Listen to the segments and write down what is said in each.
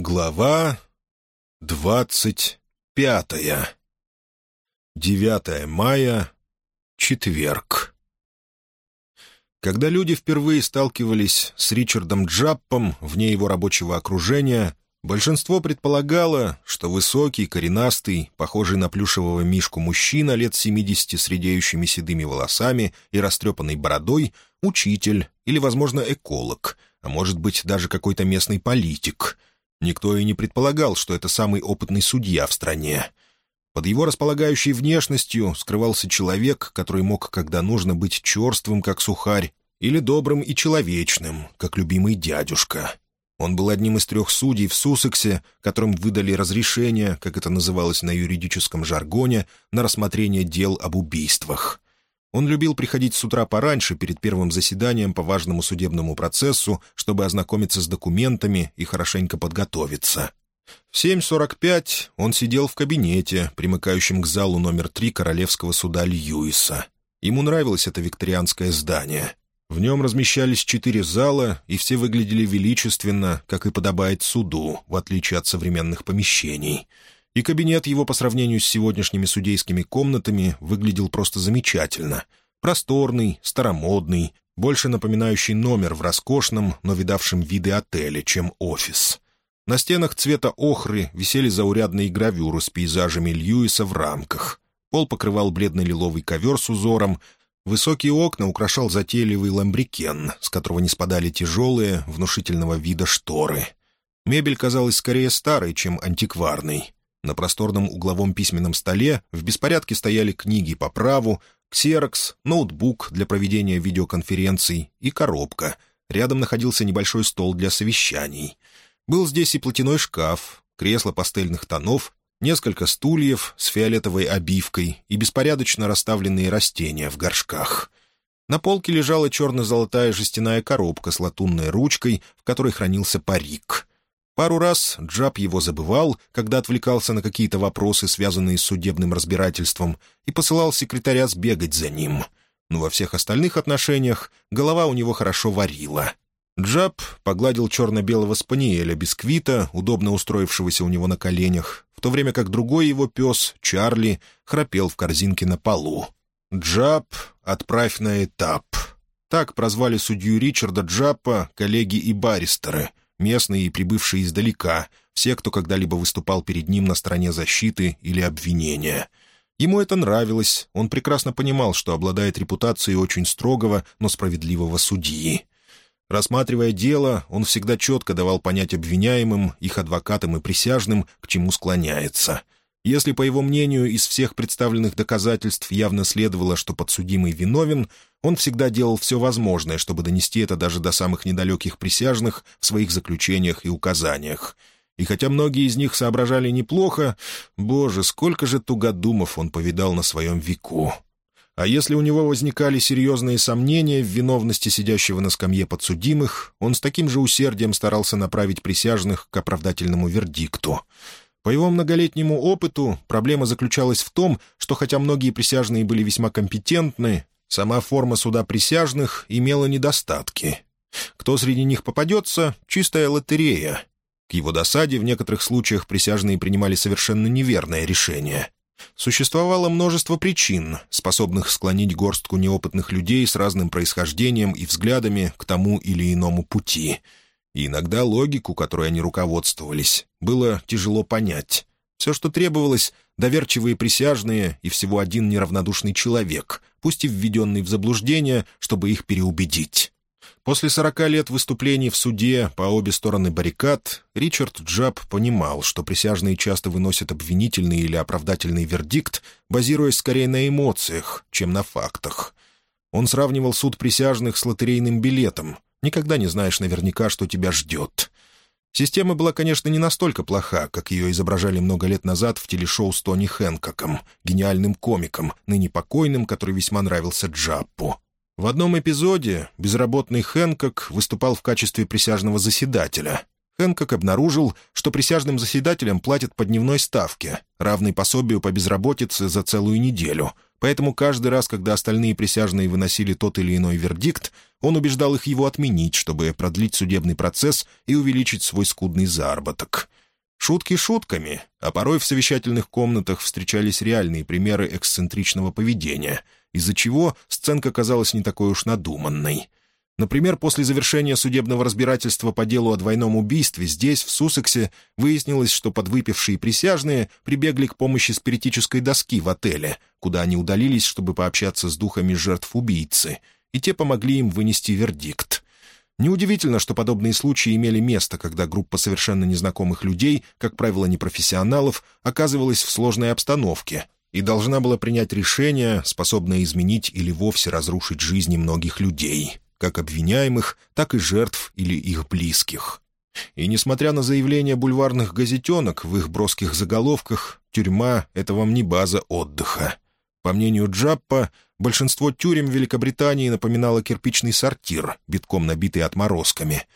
Глава двадцать пятая. Девятое мая. Четверг. Когда люди впервые сталкивались с Ричардом Джаппом вне его рабочего окружения, большинство предполагало, что высокий, коренастый, похожий на плюшевого мишку мужчина лет семидесяти с редеющими седыми волосами и растрепанной бородой — учитель или, возможно, эколог, а может быть, даже какой-то местный политик — Никто и не предполагал, что это самый опытный судья в стране. Под его располагающей внешностью скрывался человек, который мог, когда нужно, быть черствым, как сухарь, или добрым и человечным, как любимый дядюшка. Он был одним из трех судей в Суссексе, которым выдали разрешение, как это называлось на юридическом жаргоне, на рассмотрение дел об убийствах. Он любил приходить с утра пораньше, перед первым заседанием по важному судебному процессу, чтобы ознакомиться с документами и хорошенько подготовиться. В 7.45 он сидел в кабинете, примыкающем к залу номер три Королевского суда Льюиса. Ему нравилось это викторианское здание. В нем размещались четыре зала, и все выглядели величественно, как и подобает суду, в отличие от современных помещений — и кабинет его по сравнению с сегодняшними судейскими комнатами выглядел просто замечательно. Просторный, старомодный, больше напоминающий номер в роскошном, но видавшем виды отеле, чем офис. На стенах цвета охры висели заурядные гравюры с пейзажами Льюиса в рамках. Пол покрывал бледно-лиловый ковер с узором, Высокие окна украшал затейливый ламбрикен, с которого не спадали тяжелые, внушительного вида шторы. Мебель казалась скорее старой, чем антикварной. На просторном угловом письменном столе в беспорядке стояли книги по праву, ксерокс, ноутбук для проведения видеоконференций и коробка. Рядом находился небольшой стол для совещаний. Был здесь и платяной шкаф, кресло пастельных тонов, несколько стульев с фиолетовой обивкой и беспорядочно расставленные растения в горшках. На полке лежала черно-золотая жестяная коробка с латунной ручкой, в которой хранился парик. Пару раз Джаб его забывал, когда отвлекался на какие-то вопросы, связанные с судебным разбирательством, и посылал секретаря сбегать за ним. Но во всех остальных отношениях голова у него хорошо варила. Джаб погладил черно-белого спаниеля бисквита, удобно устроившегося у него на коленях, в то время как другой его пес, Чарли, храпел в корзинке на полу. «Джаб, отправь на этап». Так прозвали судью Ричарда Джаппа коллеги и баристеры — местные и прибывшие издалека, все, кто когда-либо выступал перед ним на стороне защиты или обвинения. Ему это нравилось, он прекрасно понимал, что обладает репутацией очень строгого, но справедливого судьи. Рассматривая дело, он всегда четко давал понять обвиняемым, их адвокатам и присяжным, к чему склоняется — если, по его мнению, из всех представленных доказательств явно следовало, что подсудимый виновен, он всегда делал все возможное, чтобы донести это даже до самых недалеких присяжных в своих заключениях и указаниях. И хотя многие из них соображали неплохо, боже, сколько же тугодумов он повидал на своем веку. А если у него возникали серьезные сомнения в виновности сидящего на скамье подсудимых, он с таким же усердием старался направить присяжных к оправдательному вердикту — по его многолетнему опыту проблема заключалась в том, что хотя многие присяжные были весьма компетентны, сама форма суда присяжных имела недостатки. Кто среди них попадется — чистая лотерея. К его досаде в некоторых случаях присяжные принимали совершенно неверное решение. Существовало множество причин, способных склонить горстку неопытных людей с разным происхождением и взглядами к тому или иному пути — и иногда логику, которой они руководствовались, было тяжело понять. Все, что требовалось, доверчивые присяжные и всего один неравнодушный человек, пусть и введенный в заблуждение, чтобы их переубедить. После сорока лет выступлений в суде по обе стороны баррикад Ричард Джаб понимал, что присяжные часто выносят обвинительный или оправдательный вердикт, базируясь скорее на эмоциях, чем на фактах. Он сравнивал суд присяжных с лотерейным билетом, Никогда не знаешь наверняка, что тебя ждет. Система была, конечно, не настолько плоха, как ее изображали много лет назад в телешоу с Тони Хэнкоком, гениальным комиком, ныне покойным, который весьма нравился Джаппу. В одном эпизоде безработный Хэнкок выступал в качестве присяжного заседателя. Хэнкок обнаружил, что присяжным заседателям платят по дневной ставке, равной пособию по безработице за целую неделю, поэтому каждый раз, когда остальные присяжные выносили тот или иной вердикт, он убеждал их его отменить, чтобы продлить судебный процесс и увеличить свой скудный заработок. Шутки шутками, а порой в совещательных комнатах встречались реальные примеры эксцентричного поведения, из-за чего сценка казалась не такой уж надуманной. Например, после завершения судебного разбирательства по делу о двойном убийстве здесь, в Суссексе, выяснилось, что подвыпившие присяжные прибегли к помощи спиритической доски в отеле, куда они удалились, чтобы пообщаться с духами жертв убийцы, и те помогли им вынести вердикт. Неудивительно, что подобные случаи имели место, когда группа совершенно незнакомых людей, как правило, непрофессионалов, оказывалась в сложной обстановке и должна была принять решение, способное изменить или вовсе разрушить жизни многих людей, как обвиняемых, так и жертв или их близких. И несмотря на заявления бульварных газетенок в их броских заголовках, тюрьма — это вам не база отдыха. По мнению Джаппа, большинство тюрем Великобритании напоминало кирпичный сортир, битком набитый отморозками.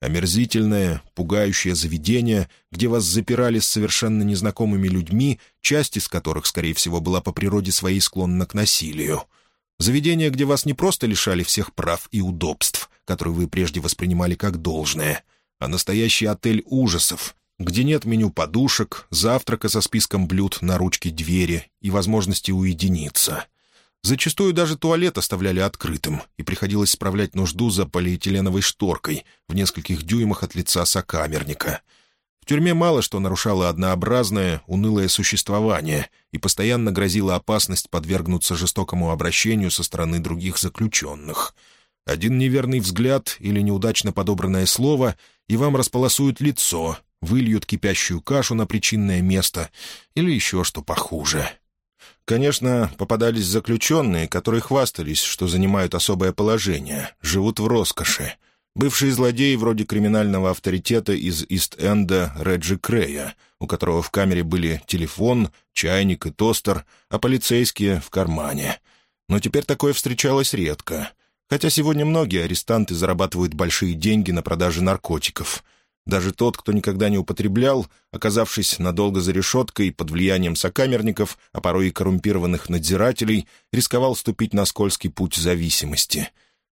Омерзительное, пугающее заведение, где вас запирали с совершенно незнакомыми людьми, часть из которых, скорее всего, была по природе своей склонна к насилию. Заведение, где вас не просто лишали всех прав и удобств, которые вы прежде воспринимали как должное, а настоящий отель ужасов, где нет меню подушек, завтрака со списком блюд на ручке двери и возможности уединиться. Зачастую даже туалет оставляли открытым, и приходилось справлять нужду за полиэтиленовой шторкой в нескольких дюймах от лица сокамерника. В тюрьме мало что нарушало однообразное, унылое существование и постоянно грозила опасность подвергнуться жестокому обращению со стороны других заключенных. Один неверный взгляд или неудачно подобранное слово, и вам располосуют лицо, выльют кипящую кашу на причинное место или еще что похуже. Конечно, попадались заключенные, которые хвастались, что занимают особое положение, живут в роскоши. Бывшие злодеи вроде криминального авторитета из Ист-Энда Реджи Крея, у которого в камере были телефон, чайник и тостер, а полицейские — в кармане. Но теперь такое встречалось редко. Хотя сегодня многие арестанты зарабатывают большие деньги на продаже наркотиков — даже тот, кто никогда не употреблял, оказавшись надолго за решеткой под влиянием сокамерников, а порой и коррумпированных надзирателей, рисковал ступить на скользкий путь зависимости.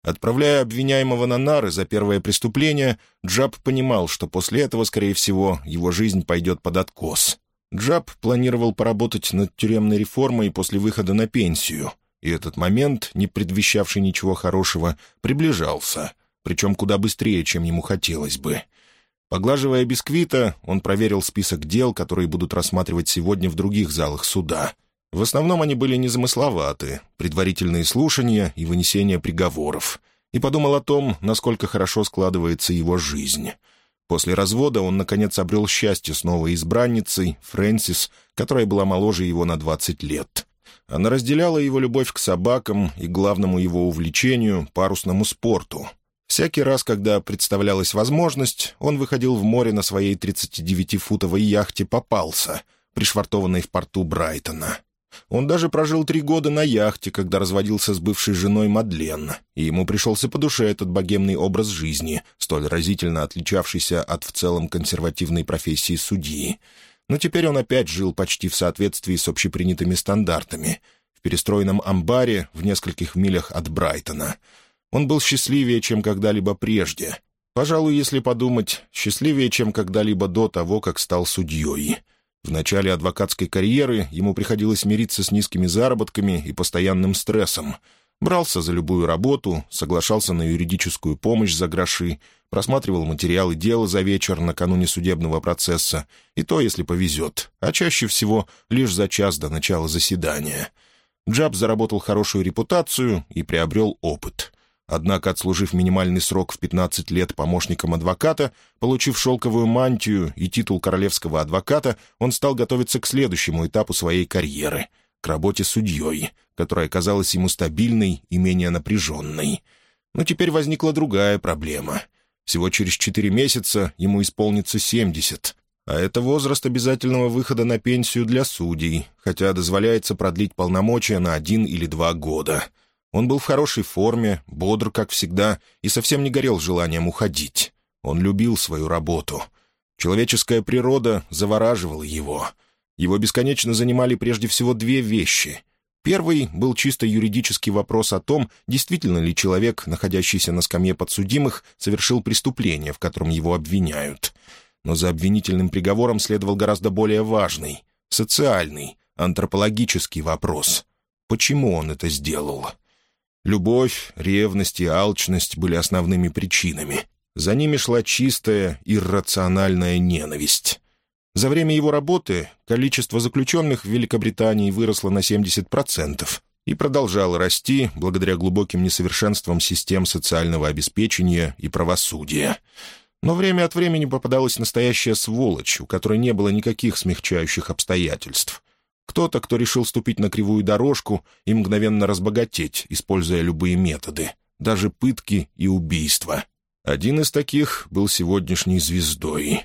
Отправляя обвиняемого на нары за первое преступление, Джаб понимал, что после этого, скорее всего, его жизнь пойдет под откос. Джаб планировал поработать над тюремной реформой после выхода на пенсию, и этот момент, не предвещавший ничего хорошего, приближался, причем куда быстрее, чем ему хотелось бы — Поглаживая бисквита, он проверил список дел, которые будут рассматривать сегодня в других залах суда. В основном они были незамысловаты, предварительные слушания и вынесение приговоров, и подумал о том, насколько хорошо складывается его жизнь. После развода он, наконец, обрел счастье с новой избранницей, Фрэнсис, которая была моложе его на 20 лет. Она разделяла его любовь к собакам и главному его увлечению — парусному спорту — Всякий раз, когда представлялась возможность, он выходил в море на своей 39-футовой яхте «Попался», пришвартованной в порту Брайтона. Он даже прожил три года на яхте, когда разводился с бывшей женой Мадлен, и ему пришелся по душе этот богемный образ жизни, столь разительно отличавшийся от в целом консервативной профессии судьи. Но теперь он опять жил почти в соответствии с общепринятыми стандартами, в перестроенном амбаре в нескольких милях от Брайтона — он был счастливее, чем когда-либо прежде. Пожалуй, если подумать, счастливее, чем когда-либо до того, как стал судьей. В начале адвокатской карьеры ему приходилось мириться с низкими заработками и постоянным стрессом. Брался за любую работу, соглашался на юридическую помощь за гроши, просматривал материалы дела за вечер накануне судебного процесса, и то, если повезет, а чаще всего лишь за час до начала заседания. Джаб заработал хорошую репутацию и приобрел опыт. Однако, отслужив минимальный срок в 15 лет помощником адвоката, получив шелковую мантию и титул королевского адвоката, он стал готовиться к следующему этапу своей карьеры — к работе судьей, которая казалась ему стабильной и менее напряженной. Но теперь возникла другая проблема. Всего через четыре месяца ему исполнится 70, а это возраст обязательного выхода на пенсию для судей, хотя дозволяется продлить полномочия на один или два года — он был в хорошей форме, бодр, как всегда, и совсем не горел желанием уходить. Он любил свою работу. Человеческая природа завораживала его. Его бесконечно занимали прежде всего две вещи. Первый был чисто юридический вопрос о том, действительно ли человек, находящийся на скамье подсудимых, совершил преступление, в котором его обвиняют. Но за обвинительным приговором следовал гораздо более важный, социальный, антропологический вопрос. Почему он это сделал? Любовь, ревность и алчность были основными причинами. За ними шла чистая, иррациональная ненависть. За время его работы количество заключенных в Великобритании выросло на 70% и продолжало расти благодаря глубоким несовершенствам систем социального обеспечения и правосудия. Но время от времени попадалась настоящая сволочь, у которой не было никаких смягчающих обстоятельств. Кто-то, кто решил ступить на кривую дорожку и мгновенно разбогатеть, используя любые методы, даже пытки и убийства. Один из таких был сегодняшней звездой.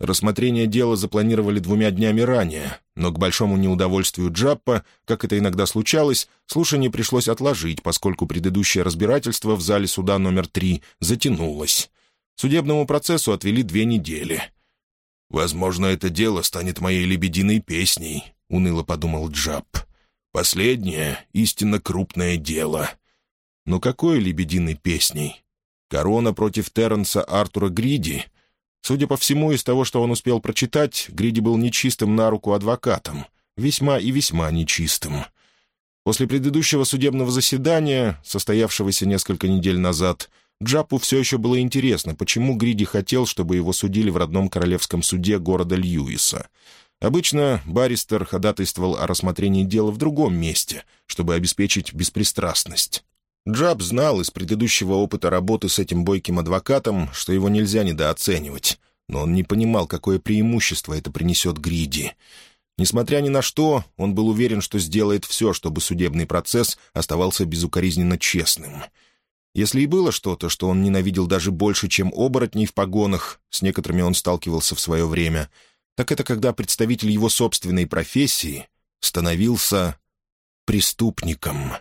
Рассмотрение дела запланировали двумя днями ранее, но к большому неудовольствию Джаппа, как это иногда случалось, слушание пришлось отложить, поскольку предыдущее разбирательство в зале суда номер три затянулось. Судебному процессу отвели две недели. «Возможно, это дело станет моей лебединой песней», — уныло подумал Джапп. «Последнее, истинно крупное дело». Но какой лебединой песней? Корона против Терренса Артура Гриди. Судя по всему, из того, что он успел прочитать, Гриди был нечистым на руку адвокатом. Весьма и весьма нечистым. После предыдущего судебного заседания, состоявшегося несколько недель назад, Джапу все еще было интересно, почему Гриди хотел, чтобы его судили в родном королевском суде города Льюиса. Обычно баристер ходатайствовал о рассмотрении дела в другом месте, чтобы обеспечить беспристрастность. Джаб знал из предыдущего опыта работы с этим бойким адвокатом, что его нельзя недооценивать, но он не понимал, какое преимущество это принесет Гриди. Несмотря ни на что, он был уверен, что сделает все, чтобы судебный процесс оставался безукоризненно честным. Если и было что-то, что он ненавидел даже больше, чем оборотней в погонах, с некоторыми он сталкивался в свое время, так это когда представитель его собственной профессии становился преступником.